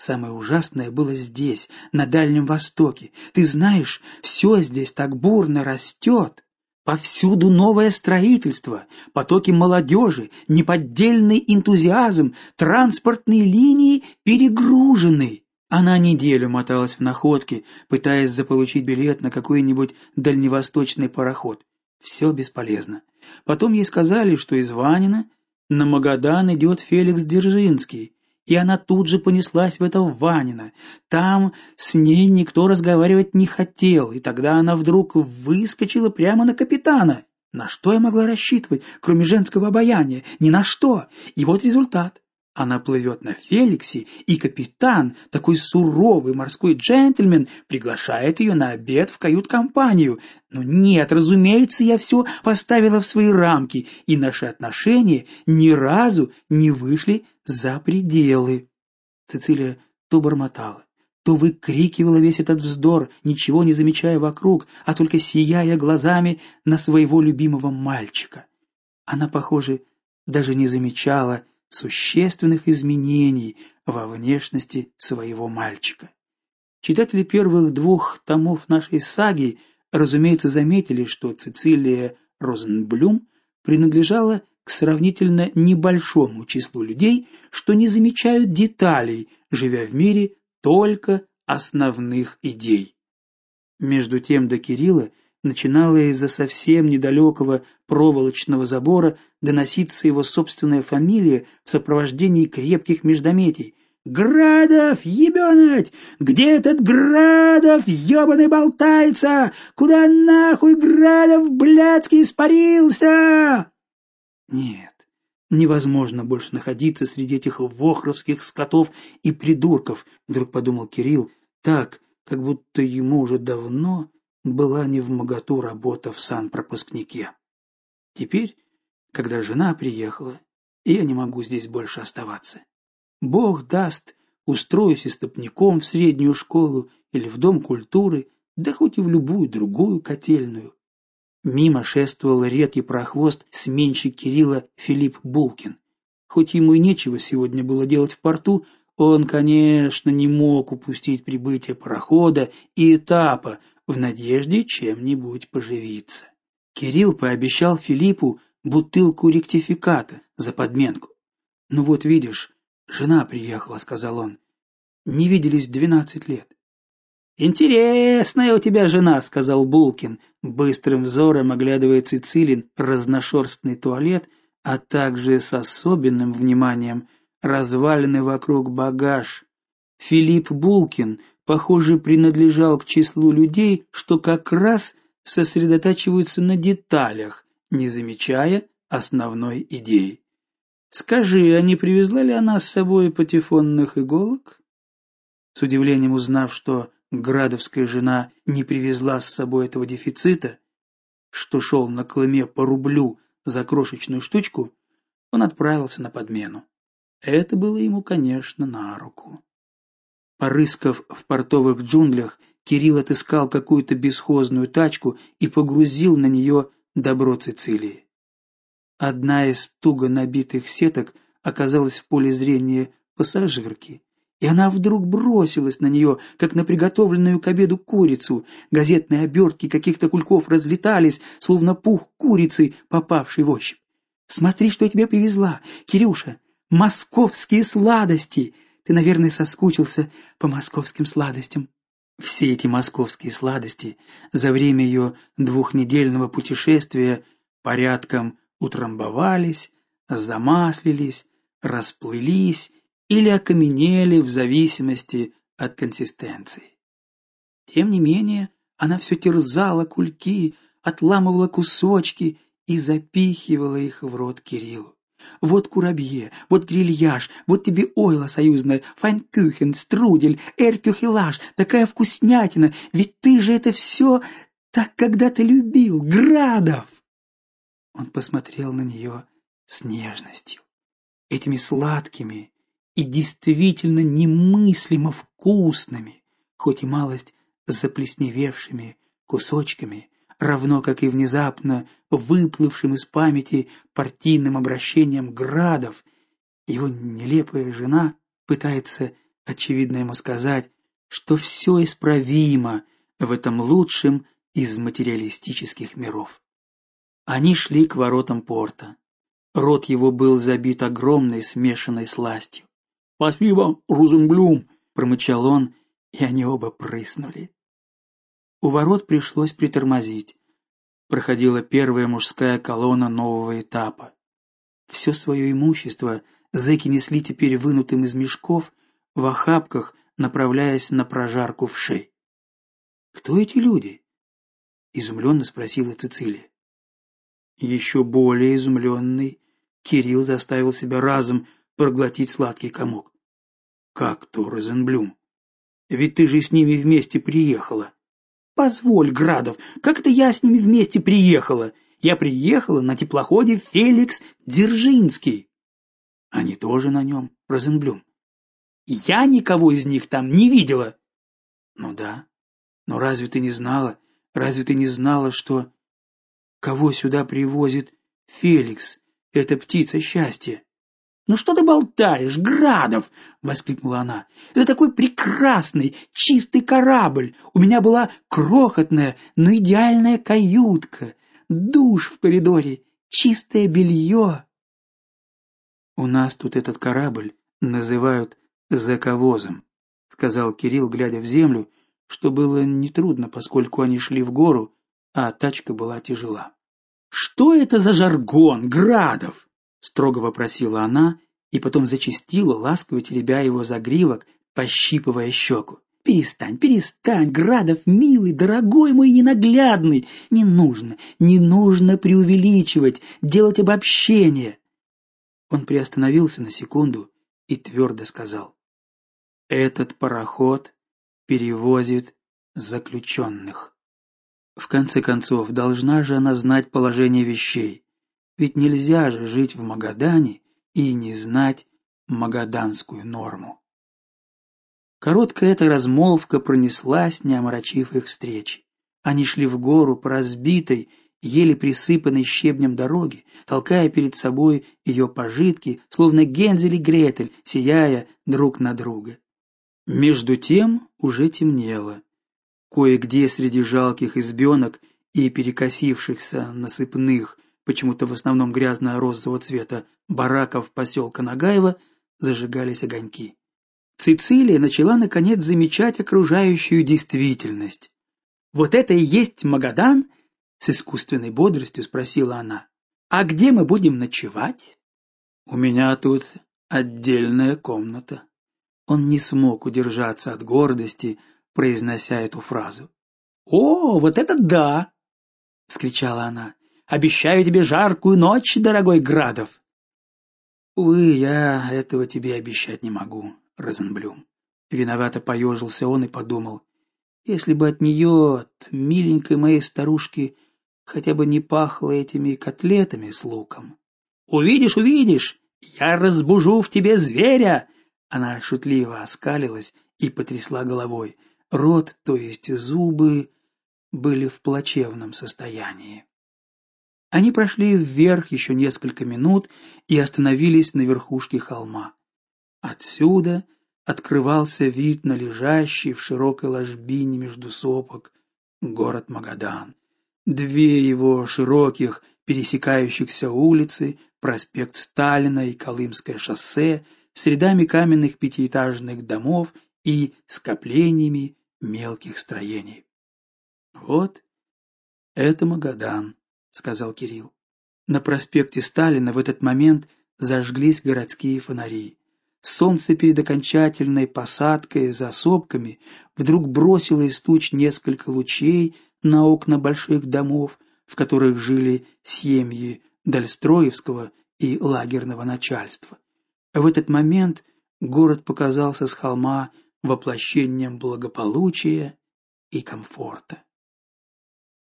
Самое ужасное было здесь, на Дальнем Востоке. Ты знаешь, все здесь так бурно растет. Повсюду новое строительство, потоки молодежи, неподдельный энтузиазм, транспортные линии перегружены. Она неделю моталась в находке, пытаясь заполучить билет на какой-нибудь дальневосточный пароход. Все бесполезно. Потом ей сказали, что из Ванина на Магадан идет Феликс Дзержинский и она тут же понеслась в это Ванина. Там с ней никто разговаривать не хотел, и тогда она вдруг выскочила прямо на капитана. На что я могла рассчитывать, кроме женского обаяния? Ни на что. И вот результат. Она плывет на Феликсе, и капитан, такой суровый морской джентльмен, приглашает ее на обед в кают-компанию. Но нет, разумеется, я все поставила в свои рамки, и наши отношения ни разу не вышли за пределы. Цицилия то бормотала, то выкрикивала весь этот вздор, ничего не замечая вокруг, а только сияя глазами на своего любимого мальчика. Она, похоже, даже не замечала, существенных изменений во внешности своего мальчика. Читатели первых двух томов нашей саги, разумеется, заметили, что Цицилия Розенблюм принадлежала к сравнительно небольшому числу людей, что не замечают деталей, живя в мире только основных идей. Между тем до Кирилла начинала из-за совсем недалекого проволочного забора доноситься его собственная фамилия в сопровождении крепких междометий. «Градов, ебенать! Где этот Градов, ебаный болтается? Куда нахуй Градов, блядский, испарился?» Нет, невозможно больше находиться среди этих вохровских скотов и придурков, вдруг подумал Кирилл, так, как будто ему уже давно была не в моготу работа в санпропускнике. Теперь, когда жена приехала, я не могу здесь больше оставаться. Бог даст, устроюсь истопником в среднюю школу или в дом культуры, да хоть и в любую другую котельную. Мимо шествовал редкий прохвост сменщик Кирилла Филипп Булкин. Хоть ему и нечего сегодня было делать в порту, он, конечно, не мог упустить прибытие парохода и этапа, в надежде чем-нибудь поживиться. Кирилл пообещал Филиппу бутылку ректификата за подменку. Ну вот видишь, Жена приехала, сказал он. Не виделись двенадцать лет. Интересная у тебя жена, сказал Булкин, быстрым взором оглядывая Цицилин разношерстный туалет, а также с особенным вниманием развалины вокруг багаж. Филипп Булкин, похоже, принадлежал к числу людей, что как раз сосредотачиваются на деталях, не замечая основной идеи. Скажи, а не привезла ли она с собой патефонных иголок? С удивлением узнав, что Градовская жена не привезла с собой этого дефицита, что шел на клыме по рублю за крошечную штучку, он отправился на подмену. Это было ему, конечно, на руку. Порыскав в портовых джунглях, Кирилл отыскал какую-то бесхозную тачку и погрузил на нее добро Цицилии. Одна из туго набитых сеток оказалась в поле зрения пассажирки, и она вдруг бросилась на нее, как на приготовленную к обеду курицу. Газетные обертки каких-то кульков разлетались, словно пух курицы, попавшей в ощупь. «Смотри, что я тебе привезла, Кирюша! Московские сладости!» Ты, наверное, соскучился по московским сладостям. Все эти московские сладости за время ее двухнедельного путешествия порядком утрамбовались, замаслились, расплылись или окаменели в зависимости от консистенции. Тем не менее, она все терзала кульки, отламывала кусочки и запихивала их в рот Кириллу. Вот курабье, вот грильяж, вот тебе ойла союзная, файнкюхен, струдель, эркюхелаж, такая вкуснятина, ведь ты же это все так когда-то любил, Градов!» Он посмотрел на нее с нежностью, этими сладкими и действительно немыслимо вкусными, хоть и малость заплесневевшими кусочками равно как и внезапно выплывшим из памяти партийным обращением Градов, его нелепая жена пытается очевидно ему сказать, что все исправимо в этом лучшем из материалистических миров. Они шли к воротам порта. Рот его был забит огромной смешанной сластью. "Спасибо, Розенблюм", промычал он, и они оба прыснули. У ворот пришлось притормозить. Проходила первая мужская колонна нового этапа. Все свое имущество зэки несли теперь вынутым из мешков в охапках, направляясь на прожарку в шей. Кто эти люди? изумленно спросила Цицилия. Еще более изумленный Кирилл заставил себя разом проглотить сладкий комок. Как то Розенблюм? Ведь ты же с ними вместе приехала. Позволь, Градов, как это я с ними вместе приехала? Я приехала на теплоходе Феликс Дзержинский. Они тоже на нем, Розенблюм. Я никого из них там не видела. Ну да. Но разве ты не знала? Разве ты не знала, что кого сюда привозит Феликс, эта птица счастья? «Ну что ты болтаешь, Градов?» — воскликнула она. «Это такой прекрасный, чистый корабль. У меня была крохотная, но идеальная каютка, душ в коридоре, чистое белье». «У нас тут этот корабль называют заковозом», — сказал Кирилл, глядя в землю, что было нетрудно, поскольку они шли в гору, а тачка была тяжела. «Что это за жаргон, Градов?» Строго вопросила она и потом зачастила, ласково теребя его за гривок, пощипывая щеку. Перестань, перестань, Градов, милый, дорогой мой ненаглядный. Не нужно, не нужно преувеличивать, делать обобщение. Он приостановился на секунду и твердо сказал: "Этот пароход перевозит заключенных. В конце концов, должна же она знать положение вещей. Ведь нельзя же жить в Магадане и не знать магаданскую норму. Короткая эта размолвка пронеслась, не омрачив их встречи. Они шли в гору по разбитой, еле присыпанной щебнем дороге, толкая перед собой ее пожитки, словно Гензель и Гретель, сияя друг на друга. Между тем уже темнело. Кое-где среди жалких избенок и перекосившихся насыпных почему-то в основном грязно-розового цвета бараков поселка Нагаева, зажигались огоньки. Цицилия начала наконец замечать окружающую действительность. Вот это и есть Магадан? с искусственной бодростью спросила она. А где мы будем ночевать? У меня тут отдельная комната. Он не смог удержаться от гордости, произнося эту фразу. О, вот это да, вскричала она. Обещаю тебе жаркую ночь, дорогой Градов. Увы, я этого тебе обещать не могу, Розенблюм. Виновато поежился он и подумал: если бы от нее, от миленькой моей старушки, хотя бы не пахло этими котлетами с луком. Увидишь, увидишь, я разбужу в тебе зверя. Она шутливо оскалилась и потрясла головой. Рот, то есть зубы, были в плачевном состоянии. Они прошли вверх еще несколько минут и остановились на верхушке холма. Отсюда открывался вид на лежащий в широкой ложбине между сопок город Магадан. Две его широких пересекающихся улицы, проспект Сталина и Колымское шоссе с рядами каменных пятиэтажных домов и скоплениями мелких строений. Вот это Магадан, сказал Кирилл. На проспекте Сталина в этот момент зажглись городские фонари. Солнце перед окончательной посадкой за сопками вдруг бросило из туч несколько лучей на окна больших домов, в которых жили семьи Дальстроевского и лагерного начальства. В этот момент город показался с холма воплощением благополучия и комфорта.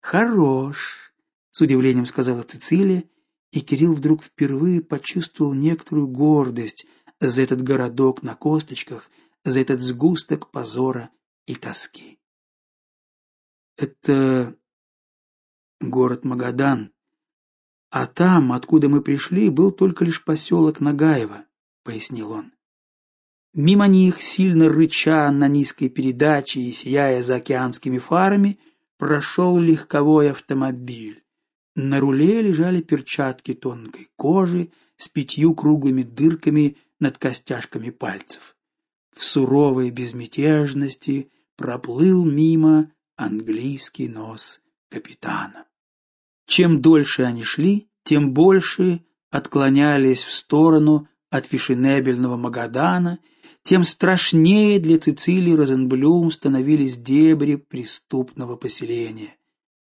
Хорош, с удивлением сказала Цицилия, и Кирилл вдруг впервые почувствовал некоторую гордость за этот городок на косточках, за этот сгусток позора и тоски. Это город Магадан, а там, откуда мы пришли, был только лишь поселок Нагаево, пояснил он. Мимо них, сильно рыча на низкой передаче и сияя за океанскими фарами, прошел легковой автомобиль. На руле лежали перчатки тонкой кожи с пятью круглыми дырками над костяшками пальцев. В суровой безмятежности проплыл мимо английский нос капитана. Чем дольше они шли, тем больше отклонялись в сторону от фешенебельного Магадана, тем страшнее для Цицилии Розенблюм становились дебри преступного поселения.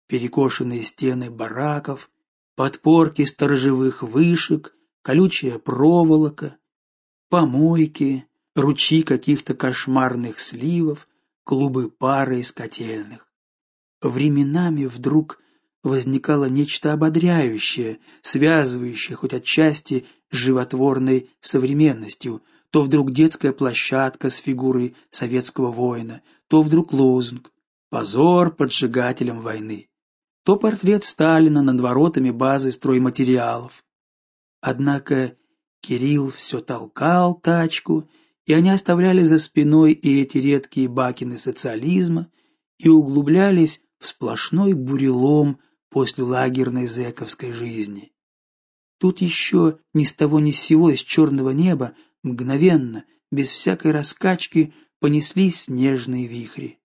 Перекошенные стены бараков, подпорки сторожевых вышек, колючая проволока, помойки, ручьи каких-то кошмарных сливов, клубы пары из котельных. Временами вдруг возникало нечто ободряющее, связывающее хоть отчасти с животворной современностью, то вдруг детская площадка с фигурой советского воина, то вдруг лозунг «Позор поджигателям войны», то портрет Сталина над воротами базы стройматериалов. Однако Кирилл все толкал тачку, и они оставляли за спиной и эти редкие бакины социализма и углублялись в сплошной бурелом после лагерной зэковской жизни. Тут еще ни с того ни с сего из черного неба мгновенно, без всякой раскачки, понеслись снежные вихри.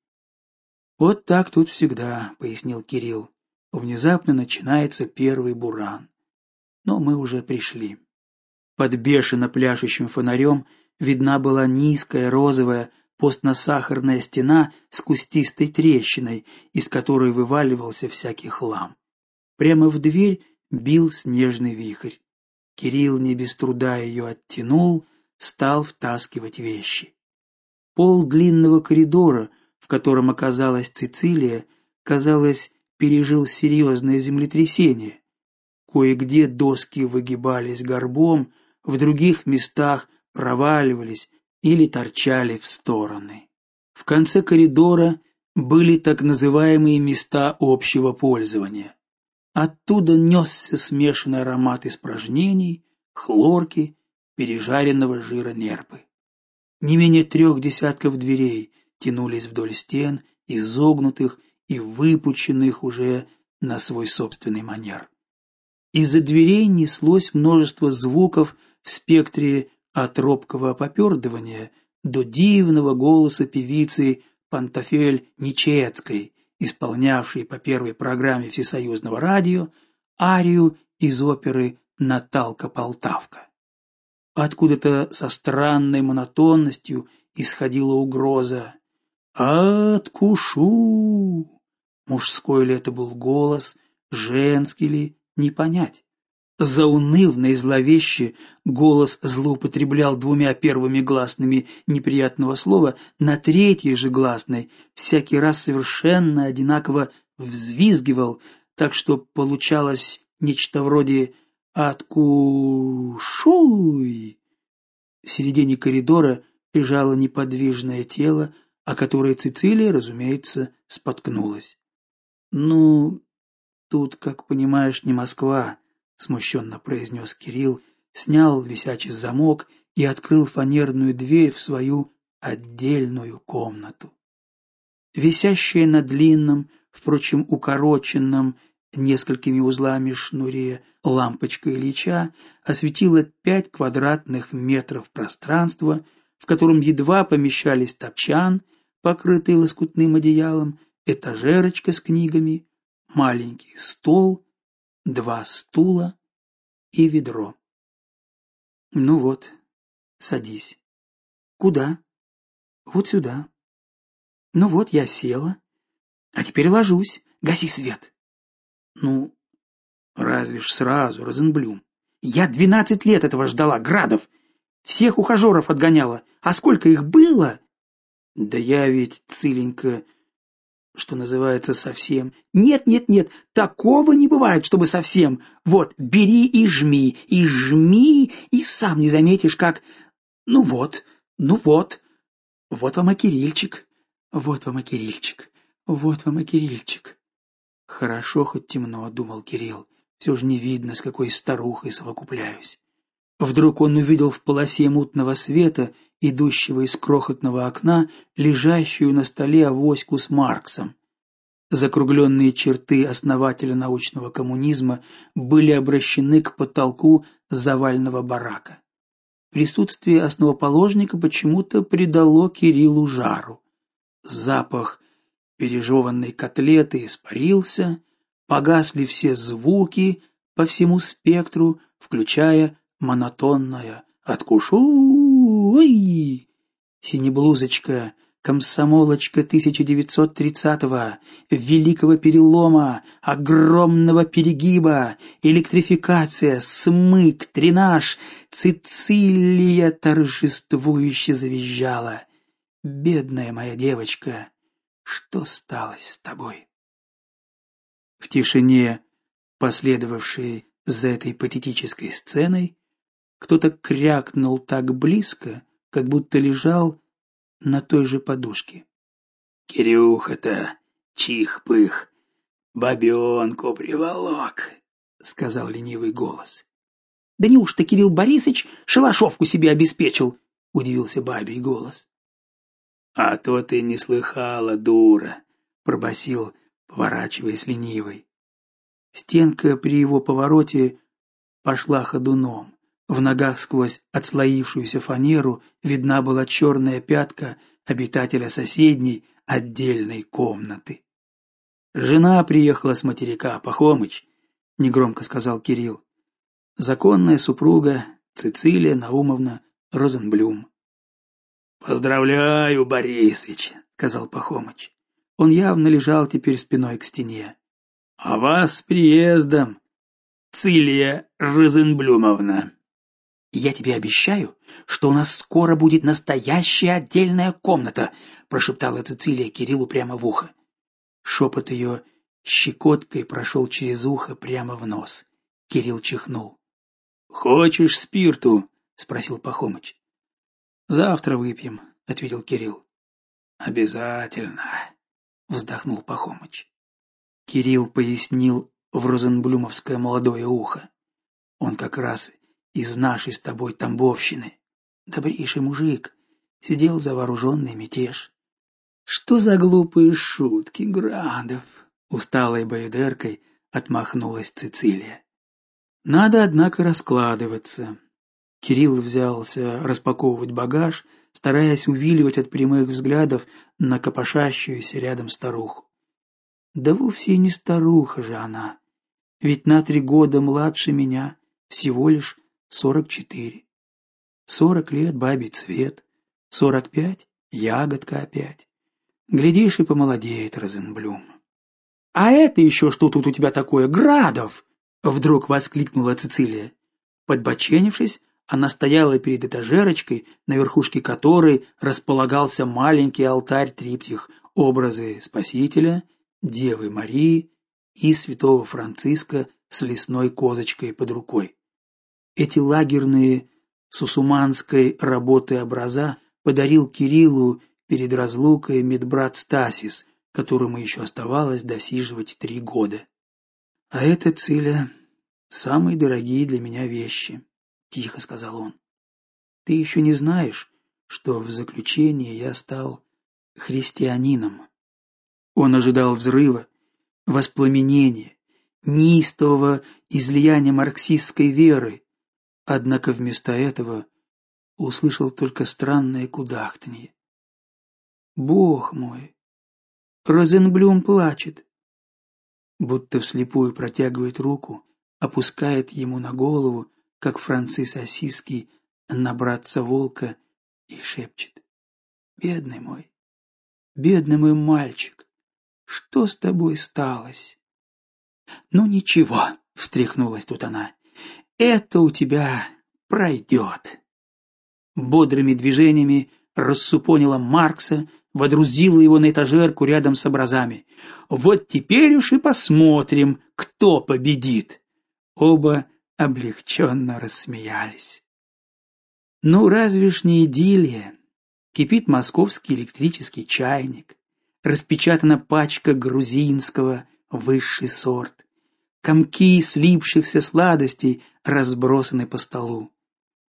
Вот так тут всегда, пояснил Кирилл. Внезапно начинается первый буран. Но мы уже пришли. Под бешено пляшущим фонарем видна была низкая розовая постно-сахарная стена с кустистой трещиной, из которой вываливался всякий хлам. Прямо в дверь бил снежный вихрь. Кирилл не без труда ее оттянул, стал втаскивать вещи. Пол длинного коридора, в котором оказалась Цицилия, казалось, пережил серьезное землетрясение. Кое-где доски выгибались горбом, в других местах проваливались или торчали в стороны. В конце коридора были так называемые места общего пользования. Оттуда несся смешанный аромат испражнений, хлорки, пережаренного жира нерпы. Не менее трех десятков дверей тянулись вдоль стен, изогнутых и выпученных уже на свой собственный манер. Из-за дверей неслось множество звуков в спектре от робкого попердывания до дивного голоса певицы Пантофель Ничецкой, исполнявшей по первой программе Всесоюзного радио арию из оперы Наталка Полтавка. Откуда-то со странной монотонностью исходила угроза. «Откушу!» Мужской ли это был голос, женский ли, не понять. Заунывно и зловеще голос злоупотреблял двумя первыми гласными неприятного слова, на третьей же гласной всякий раз совершенно одинаково взвизгивал, так что получалось нечто вроде «Откушуй!». В середине коридора лежало неподвижное тело, о которое Цицилия, разумеется, споткнулась. «Ну, тут, как понимаешь, не Москва», смущенно произнес Кирилл, снял висячий замок и открыл фанерную дверь в свою отдельную комнату. Висящая на длинном, впрочем, укороченном несколькими узлами шнуре лампочка Ильича осветила пять квадратных метров пространства, в котором едва помещались топчан, покрытый лоскутным одеялом, этажерочка с книгами, маленький стол два стула и ведро. Ну вот, садись. Куда? Вот сюда. Ну вот, я села. А теперь ложусь. Гаси свет. Ну, разве ж сразу, Розенблюм. Я двенадцать лет этого ждала, Градов. Всех ухажеров отгоняла. А сколько их было? Да я ведь, Циленька, что называется, совсем. Нет, нет, нет, такого не бывает, чтобы совсем. Вот, бери и жми, и жми, и сам не заметишь, как... Ну вот, ну вот, вот вам и Кирильчик, вот вам и Кирильчик, вот вам и Кирильчик. Хорошо, хоть темно, думал Кирилл. Все же не видно, с какой старухой совокупляюсь. Вдруг он увидел в полосе мутного света идущего из крохотного окна, лежащую на столе авоську с Марксом. Закругленные черты основателя научного коммунизма были обращены к потолку завального барака. Присутствие основоположника почему-то придало Кириллу жару. Запах пережеванной котлеты испарился, погасли все звуки по всему спектру, включая монотонное Откушу! Ой! Синеблузочка, комсомолочка 1930-го, великого перелома, огромного перегиба, электрификация, смык, тренаж, Цицилия торжествующе завизжала. Бедная моя девочка, что стало с тобой? В тишине, последовавшей за этой патетической сценой, кто-то крякнул так близко, как будто лежал на той же подушке. «Кирюха-то, чих-пых, бабенку приволок», — сказал ленивый голос. «Да неужто Кирилл Борисович шалашовку себе обеспечил?» — удивился бабий голос. «А то ты не слыхала, дура», — пробасил, поворачиваясь ленивый. Стенка при его повороте пошла ходуном. В ногах сквозь отслоившуюся фанеру видна была черная пятка обитателя соседней отдельной комнаты. Жена приехала с материка, Пахомыч, негромко сказал Кирилл. Законная супруга Цицилия Наумовна Розенблюм. Поздравляю, Борисыч, сказал Пахомыч. Он явно лежал теперь спиной к стене. А вас с приездом, Цилия Розенблюмовна. Я тебе обещаю, что у нас скоро будет настоящая отдельная комната, прошептала Цицилия Кириллу прямо в ухо. Шепот ее щекоткой прошел через ухо прямо в нос. Кирилл чихнул. Хочешь спирту? спросил Пахомыч. Завтра выпьем, ответил Кирилл. Обязательно, вздохнул Пахомыч. Кирилл пояснил в розенблюмовское молодое ухо. Он как раз из нашей с тобой Тамбовщины. Добрейший мужик, сидел за вооруженный мятеж. Что за глупые шутки, Градов? Усталой боедеркой отмахнулась Цицилия. Надо, однако, раскладываться. Кирилл взялся распаковывать багаж, стараясь увиливать от прямых взглядов на копошащуюся рядом старуху. Да вовсе не старуха же она, ведь на три года младше меня, всего лишь сорок четыре. Сорок лет бабий цвет, сорок пять ягодка опять. Глядишь и помолодеет Розенблюм. А это еще что тут у тебя такое, Градов? вдруг воскликнула Цицилия. Подбоченившись, она стояла перед этажерочкой, на верхушке которой располагался маленький алтарь-триптих, образы Спасителя, Девы Марии и святого Франциска с лесной козочкой под рукой. Эти лагерные сусуманской работы образа подарил Кириллу перед разлукой медбрат Стасис, которому еще оставалось досиживать три года. А это Циля самые дорогие для меня вещи тихо сказал он. Ты еще не знаешь, что в заключении я стал христианином. Он ожидал взрыва, воспламенения, неистового излияния марксистской веры, однако вместо этого услышал только странное кудахтанье. Бог мой, Розенблюм плачет, будто вслепую протягивает руку, опускает ему на голову как Францис Осиский на братца волка и шепчет: "Бедный мой, бедный мой мальчик, что с тобой сталось?" "Ну ничего", встряхнулась тут она. "Это у тебя пройдет». Бодрыми движениями рассупонила Маркса, водрузила его на этажерку рядом с образами. Вот теперь уж и посмотрим, кто победит. Оба облегченно рассмеялись. Ну, разве ж не идиллия? Кипит московский электрический чайник, распечатана пачка грузинского высший сорт. Комки слипшихся сладостей разбросаны по столу.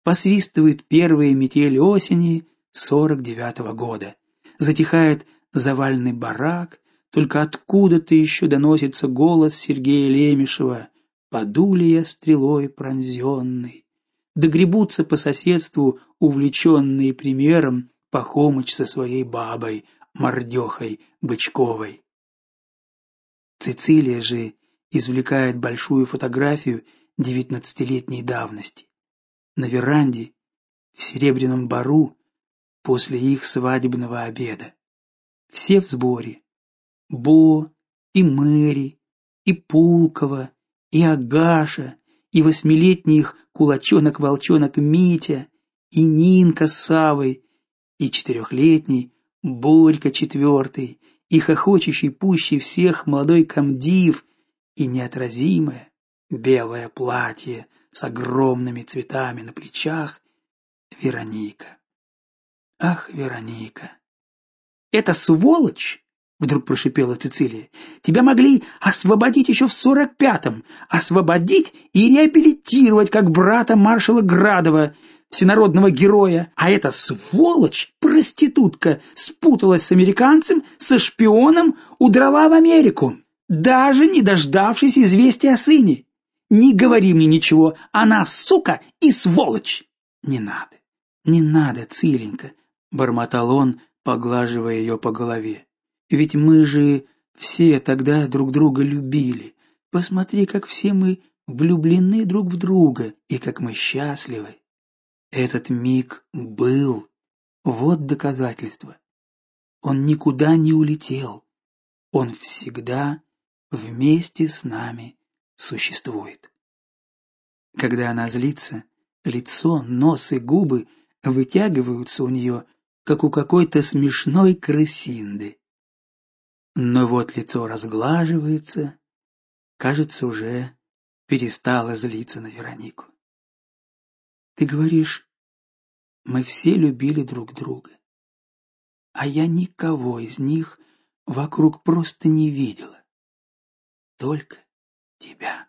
Посвистывает первая метель осени сорок девятого года. Затихает завальный барак, только откуда-то еще доносится голос Сергея Лемешева. Подули стрелой пронзенный. Догребутся по соседству увлеченные примером Пахомыч со своей бабой, мордехой Бычковой. Цицилия же извлекает большую фотографию девятнадцатилетней давности. На веранде в серебряном бару после их свадебного обеда. Все в сборе. Бо и Мэри, и Пулкова, и Агаша, и восьмилетний их кулачонок-волчонок Митя, и Нинка с Савой, и четырехлетний Борька четвертый, и хохочущий пуще всех молодой комдив, и неотразимое белое платье с огромными цветами на плечах Вероника. Ах, Вероника. Это сволочь вдруг прошипела Цицилия. Тебя могли освободить еще в сорок пятом, освободить и реабилитировать как брата маршала Градова, всенародного героя, а эта сволочь, проститутка, спуталась с американцем, со шпионом, удрала в Америку, даже не дождавшись известия о сыне. Не говори мне ничего, она сука и сволочь. Не надо. Не надо, Циленька, бормотал он, поглаживая ее по голове. Ведь мы же все тогда друг друга любили. Посмотри, как все мы влюблены друг в друга и как мы счастливы. Этот миг был. Вот доказательство. Он никуда не улетел. Он всегда вместе с нами существует. Когда она злится, лицо, нос и губы вытягиваются у нее, как у какой-то смешной крысинды. Но вот лицо разглаживается, кажется, уже перестала злиться на Веронику. Ты говоришь, мы все любили друг друга, а я никого из них вокруг просто не видела. Только тебя.